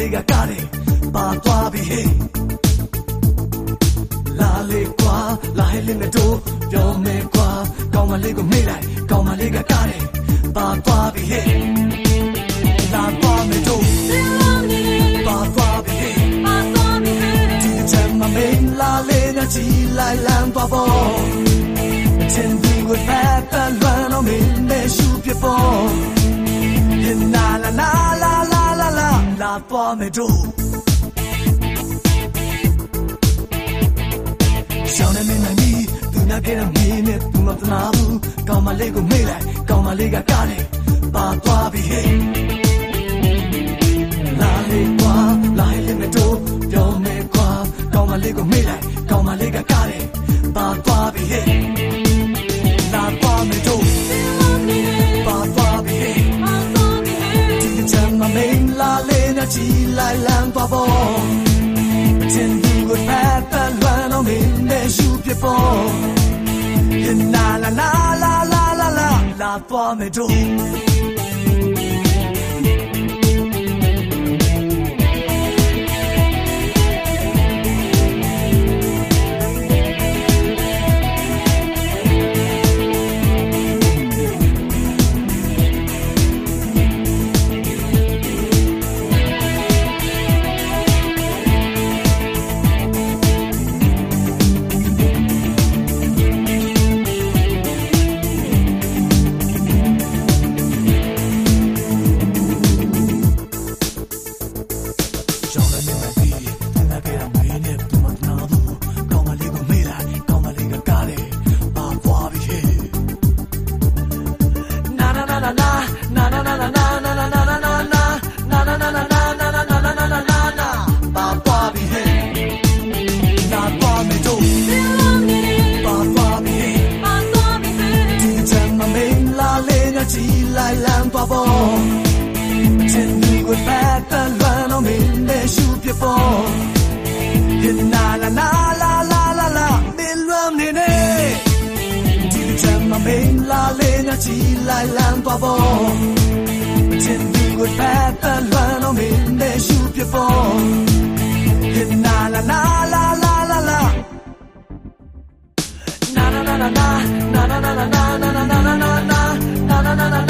လေးကကားတယ်ပါသွားပြီဟေးလာလေကွာလာဟဲလေးမတို့ပြောမယ်ကွာကောင်းမလေးကိုမေ့လိုက်ကောင်းမလေးကကားတယ်ပါသွားပြီဟေးလာသွားမယ်တို့ပါသွားပြီဟေးဒီချမ်းမမင်းလာလေးနဲ့ကြည်လိုက်လမ်းသွားဖို့အချင်းဒီကိုဖတ်တလွမ်းတော့မ သွားမယ်တို့ရှောင်းနေမင်းနိုင်ပြီသူနာခဲ့တဲ့မင်းနဲ့သူမတနာဘူးကောင်းမလေးကိုမေ့လိုက်ကောင်းမလေးကကားတယ်ပါသွားပြီဟဲ့လာလေကွာလာလေမတို့ပြောမယ်ကွာကောင်းမလေးကိုမေ့လိုက်ကောင်းမလေးက 起来，浪大波，前途个拍板，让人民白受折磨。人啦啦啦啦啦啦啦，浪波未住。大波，千军万马打乱了，民的树皮破。啦啦啦啦啦啦啦，民乱民内，地里全没民了，人家起来浪大波。千军万马打乱了，民的树皮破。啦啦啦啦啦啦啦，啦啦啦啦啦啦啦啦啦啦啦啦啦啦啦啦。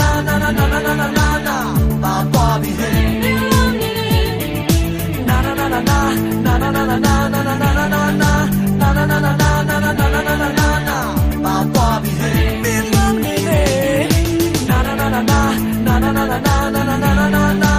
Na na na na na na